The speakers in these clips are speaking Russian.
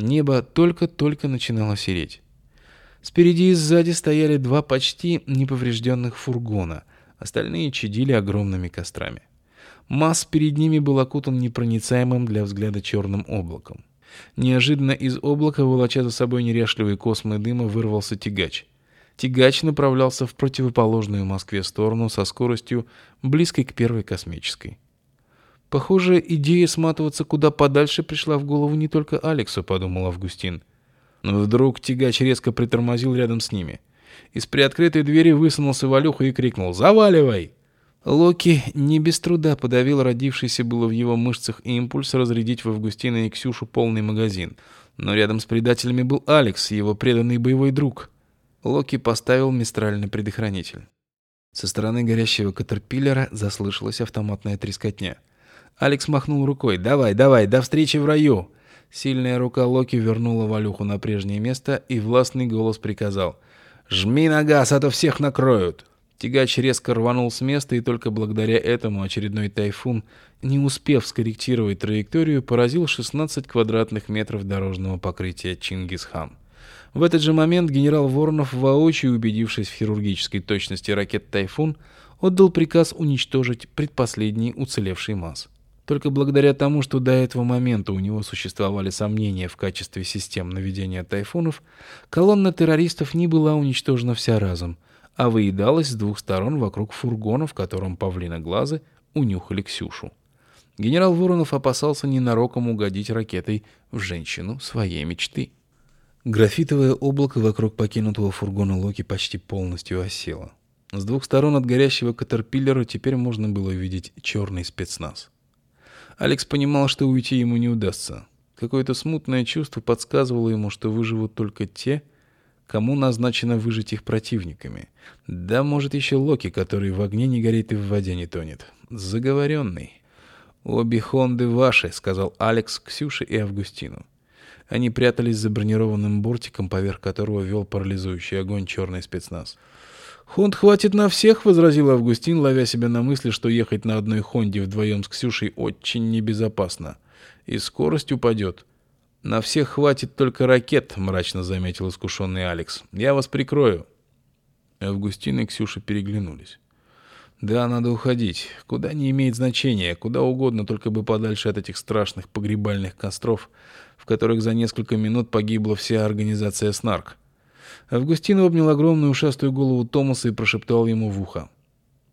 Небо только-только начинало сереть. Спереди и сзади стояли два почти неповрежденных фургона, остальные чадили огромными кострами. Масс перед ними был окутан непроницаемым для взгляда черным облаком. Неожиданно из облака, волоча за собой неряшливый космы дыма, вырвался тягач. Тягач направлялся в противоположную Москве сторону со скоростью, близкой к первой космической. Похоже, идея сматываться куда подальше пришла в голову не только Алексу, подумал Августин. Но вдруг тягач резко притормозил рядом с ними. Из приоткрытой двери высунулся Валюха и крикнул «Заваливай!». Локи не без труда подавил родившийся было в его мышцах импульс разрядить в Августина и Ксюшу полный магазин. Но рядом с предателями был Алекс, его преданный боевой друг. Локи поставил мистральный предохранитель. Со стороны горящего катерпиллера заслышалась автоматная трескотня. Алекс махнул рукой. «Давай, давай, до встречи в раю!» Сильная рука Локи вернула Валюху на прежнее место, и властный голос приказал. «Жми на газ, а то всех накроют!» Тягач резко рванул с места, и только благодаря этому очередной тайфун, не успев скорректировать траекторию, поразил 16 квадратных метров дорожного покрытия Чингисхан. В этот же момент генерал Воронов, воочию убедившись в хирургической точности ракет «Тайфун», отдал приказ уничтожить предпоследний уцелевший МАЗ. Только благодаря тому, что до этого момента у него существовали сомнения в качестве систем наведения тайфунов, колонна террористов не была уничтожена вся разом – а выедалась с двух сторон вокруг фургона, в котором павлиноглазы унюхали Ксюшу. Генерал Воронов опасался ненароком угодить ракетой в женщину своей мечты. Графитовое облако вокруг покинутого фургона Локи почти полностью осело. С двух сторон от горящего катерпиллера теперь можно было видеть черный спецназ. Алекс понимал, что уйти ему не удастся. Какое-то смутное чувство подсказывало ему, что выживут только те, кому назначено выжить их противниками. Да, может, еще Локи, который в огне не горит и в воде не тонет. Заговоренный. «Обе Хонды ваши», — сказал Алекс Ксюше и Августину. Они прятались за бронированным бортиком, поверх которого вел парализующий огонь черный спецназ. «Хонд хватит на всех», — возразил Августин, ловя себя на мысли, что ехать на одной Хонде вдвоем с Ксюшей очень небезопасно. И скорость упадет. «На всех хватит только ракет», — мрачно заметил искушенный Алекс. «Я вас прикрою». Августин и Ксюша переглянулись. «Да, надо уходить. Куда не имеет значения. Куда угодно, только бы подальше от этих страшных погребальных костров, в которых за несколько минут погибла вся организация СНАРК». Августин обнял огромную ушастую голову Томаса и прошептал ему в ухо.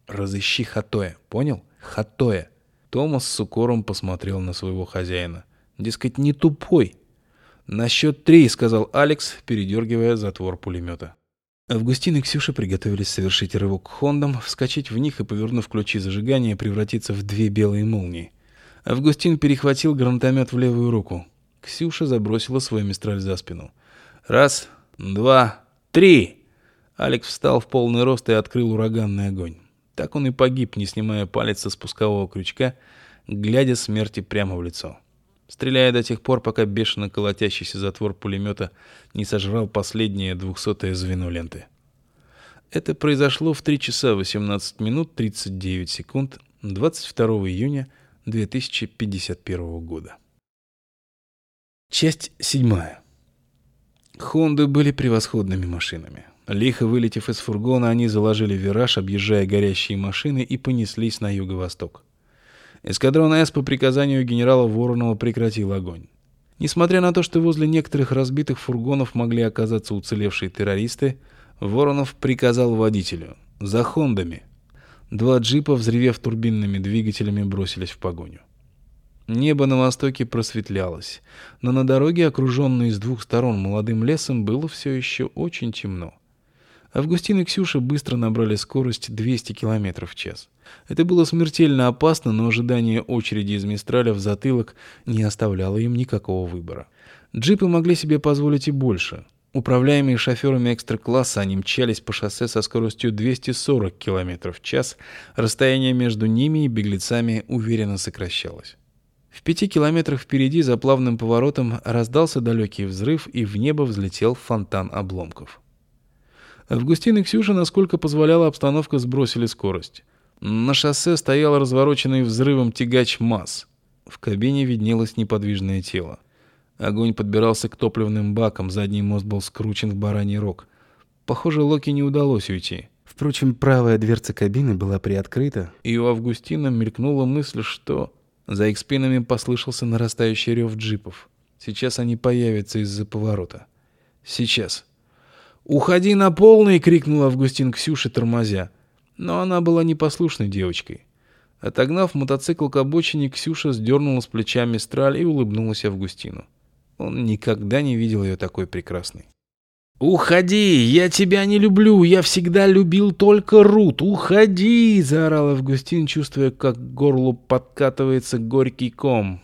«Разыщи Хатоя. Понял? Хатоя». Томас с укором посмотрел на своего хозяина. Дескать, не тупой. «На счет три», — сказал Алекс, передергивая затвор пулемета. Августин и Ксюша приготовились совершить рывок к Хондам, вскочить в них и, повернув ключи зажигания, превратиться в две белые молнии. Августин перехватил гранатомет в левую руку. Ксюша забросила свой мистраль за спину. «Раз, два, три!» Алекс встал в полный рост и открыл ураганный огонь. Так он и погиб, не снимая палец со спускового крючка, глядя смерти прямо в лицо стреляя до тех пор, пока бешено колотящийся затвор пулемета не сожрал последнее двухсотое звено ленты. Это произошло в 3 часа 18 минут 39 секунд 22 июня 2051 года. Часть седьмая. Хонды были превосходными машинами. Лихо вылетев из фургона, они заложили вираж, объезжая горящие машины, и понеслись на юго-восток. Эскадрон С по приказанию генерала Воронова прекратил огонь. Несмотря на то, что возле некоторых разбитых фургонов могли оказаться уцелевшие террористы, Воронов приказал водителю «За Хондами». Два джипа, взревев турбинными двигателями, бросились в погоню. Небо на востоке просветлялось, но на дороге, окруженной с двух сторон молодым лесом, было все еще очень темно. Августин и Ксюша быстро набрали скорость 200 км в час. Это было смертельно опасно, но ожидание очереди из Мистраля в затылок не оставляло им никакого выбора. Джипы могли себе позволить и больше. Управляемые шоферами экстра-класса, они мчались по шоссе со скоростью 240 км в час. Расстояние между ними и беглецами уверенно сокращалось. В пяти километрах впереди за плавным поворотом раздался далекий взрыв, и в небо взлетел фонтан обломков. Августин и Ксюша, насколько позволяла обстановка, сбросили скорость. На шоссе стоял развороченный взрывом тягач МАЗ. В кабине виднелось неподвижное тело. Огонь подбирался к топливным бакам, задний мост был скручен в бараний рог. Похоже, Локи не удалось уйти. Впрочем, правая дверца кабины была приоткрыта. И у Августина мелькнула мысль, что... За их спинами послышался нарастающий рев джипов. Сейчас они появятся из-за поворота. Сейчас. «Уходи на полный!» — крикнул Августин Ксюше, тормозя. Но она была непослушной девочкой. Отогнав мотоцикл к обочине, Ксюша сдернула с плеча Мистраль и улыбнулась Августину. Он никогда не видел ее такой прекрасной. «Уходи! Я тебя не люблю! Я всегда любил только Рут! Уходи!» — заорал Августин, чувствуя, как к горлу подкатывается горький ком.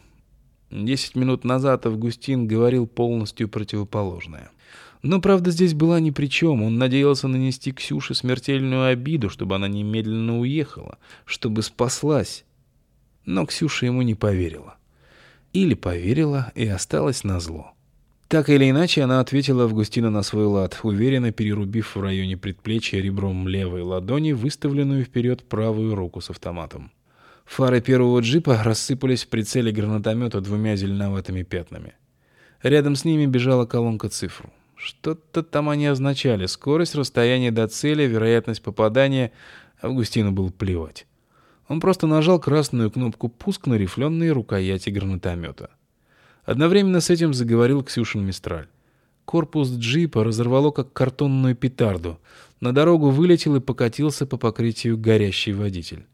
Десять минут назад Августин говорил полностью противоположное. Но правда здесь была ни при чем. Он надеялся нанести Ксюше смертельную обиду, чтобы она немедленно уехала, чтобы спаслась. Но Ксюша ему не поверила. Или поверила и осталась на зло. Так или иначе, она ответила Августина на свой лад, уверенно перерубив в районе предплечья ребром левой ладони выставленную вперед правую руку с автоматом. Фары первого джипа рассыпались в прицеле гранатомета двумя зеленоватыми пятнами. Рядом с ними бежала колонка цифр. Что-то там они означали. Скорость, расстояние до цели, вероятность попадания. Августину было плевать. Он просто нажал красную кнопку «Пуск» на рифленые рукояти гранатомета. Одновременно с этим заговорил Ксюшин Мистраль. Корпус джипа разорвало как картонную петарду. На дорогу вылетел и покатился по покрытию горящий водитель.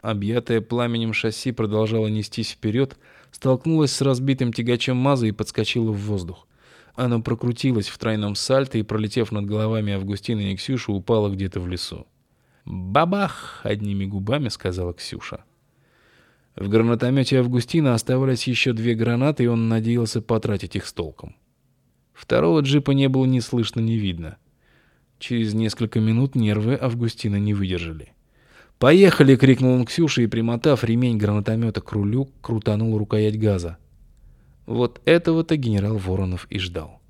Объятое пламенем шасси продолжало нестись вперед, столкнулось с разбитым тягачом МАЗа и подскочило в воздух. Оно прокрутилось в тройном сальто и, пролетев над головами Августина и Ксюши, упало где-то в лесу. «Бабах!» — одними губами сказала Ксюша. В гранатомете Августина оставались еще две гранаты, и он надеялся потратить их с толком. Второго джипа не было ни слышно, ни видно. Через несколько минут нервы Августина не выдержали. «Поехали!» — крикнул он Ксюше и, примотав ремень гранатомета к рулю, крутанул рукоять газа. Вот этого-то генерал Воронов и ждал.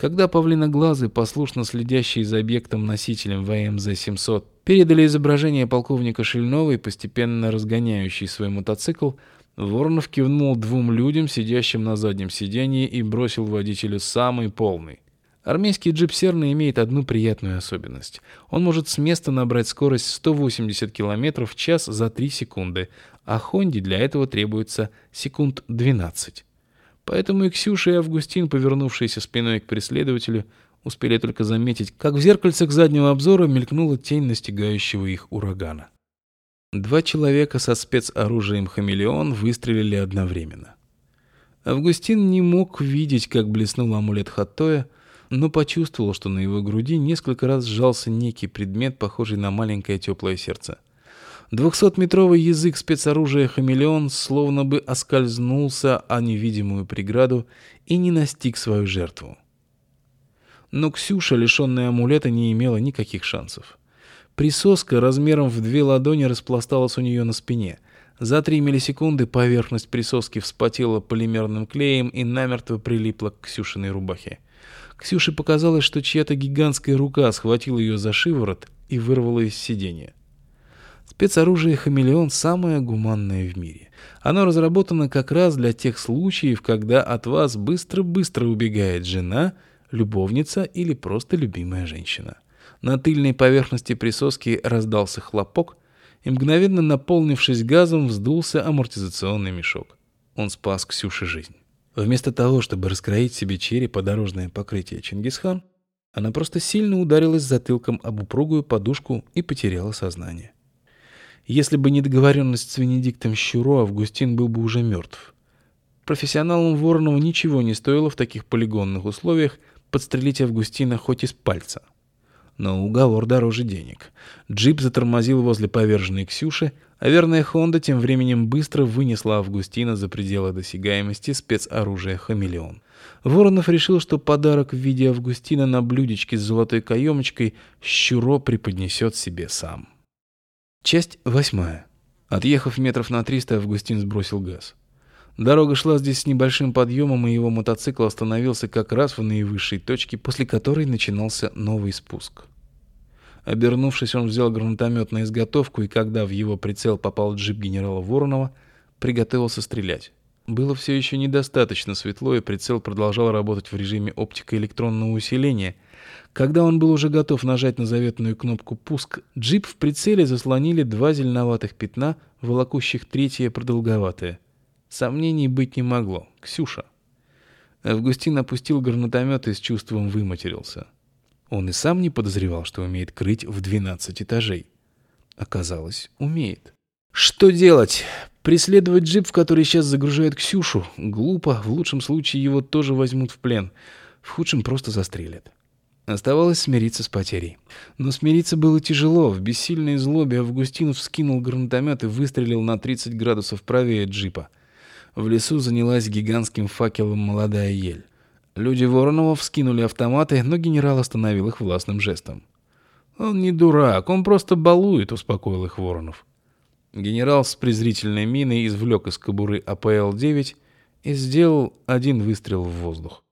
Когда павлиноглазый, послушно следящий за объектом-носителем ВМЗ-700, передали изображение полковника Шильнова постепенно разгоняющий свой мотоцикл, Воронов кивнул двум людям, сидящим на заднем сиденье, и бросил водителю самый полный. Армейский джип Серна имеет одну приятную особенность. Он может с места набрать скорость 180 км в час за 3 секунды, а Хонде для этого требуется секунд 12. Поэтому и Ксюша, и Августин, повернувшиеся спиной к преследователю, успели только заметить, как в зеркальцах заднего обзора мелькнула тень настигающего их урагана. Два человека со спецоружием «Хамелеон» выстрелили одновременно. Августин не мог видеть, как блеснул амулет Хаттоя, но почувствовал, что на его груди несколько раз сжался некий предмет, похожий на маленькое теплое сердце. Двухсотметровый язык спецоружия «Хамелеон» словно бы оскользнулся о невидимую преграду и не настиг свою жертву. Но Ксюша, лишенная амулета, не имела никаких шансов. Присоска размером в две ладони распласталась у нее на спине. За три миллисекунды поверхность присоски вспотела полимерным клеем и намертво прилипла к Ксюшиной рубахе. Ксюше показалось, что чья-то гигантская рука схватила ее за шиворот и вырвала из сиденья. Спецоружие «Хамелеон» самое гуманное в мире. Оно разработано как раз для тех случаев, когда от вас быстро-быстро убегает жена, любовница или просто любимая женщина. На тыльной поверхности присоски раздался хлопок, и мгновенно наполнившись газом, вздулся амортизационный мешок. Он спас Ксюше жизнь. Вместо того, чтобы раскроить себе череп о дорожное покрытие Чингисхан, она просто сильно ударилась затылком об упругую подушку и потеряла сознание. Если бы не договоренность с Венедиктом Щуро, Августин был бы уже мертв. Профессионалам Воронова ничего не стоило в таких полигонных условиях подстрелить Августина хоть из пальца. Но уговор дороже денег. Джип затормозил возле поверженной Ксюши, а верная Хонда тем временем быстро вынесла Августина за пределы досягаемости спецоружия «Хамелеон». Воронов решил, что подарок в виде Августина на блюдечке с золотой каемочкой Щуро преподнесет себе сам. Часть восьмая. Отъехав метров на триста, Августин сбросил газ. Дорога шла здесь с небольшим подъемом, и его мотоцикл остановился как раз в наивысшей точке, после которой начинался новый спуск. Обернувшись, он взял гранатомет на изготовку, и когда в его прицел попал джип генерала Воронова, приготовился стрелять. Было все еще недостаточно светло, и прицел продолжал работать в режиме оптико-электронного усиления. Когда он был уже готов нажать на заветную кнопку «Пуск», джип в прицеле заслонили два зеленоватых пятна, волокущих третье продолговатое. Сомнений быть не могло. Ксюша. Августин опустил гранатомет и с чувством выматерился. Он и сам не подозревал, что умеет крыть в 12 этажей. Оказалось, умеет. Что делать? Преследовать джип, в который сейчас загружают Ксюшу? Глупо. В лучшем случае его тоже возьмут в плен. В худшем просто застрелят. Оставалось смириться с потерей. Но смириться было тяжело. В бессильной злобе Августин вскинул гранатомет и выстрелил на 30 градусов правее джипа. В лесу занялась гигантским факелом молодая ель. Люди Воронова вскинули автоматы, но генерал остановил их властным жестом. «Он не дурак, он просто балует», — успокоил их Воронов. Генерал с презрительной миной извлек из кобуры АПЛ-9 и сделал один выстрел в воздух.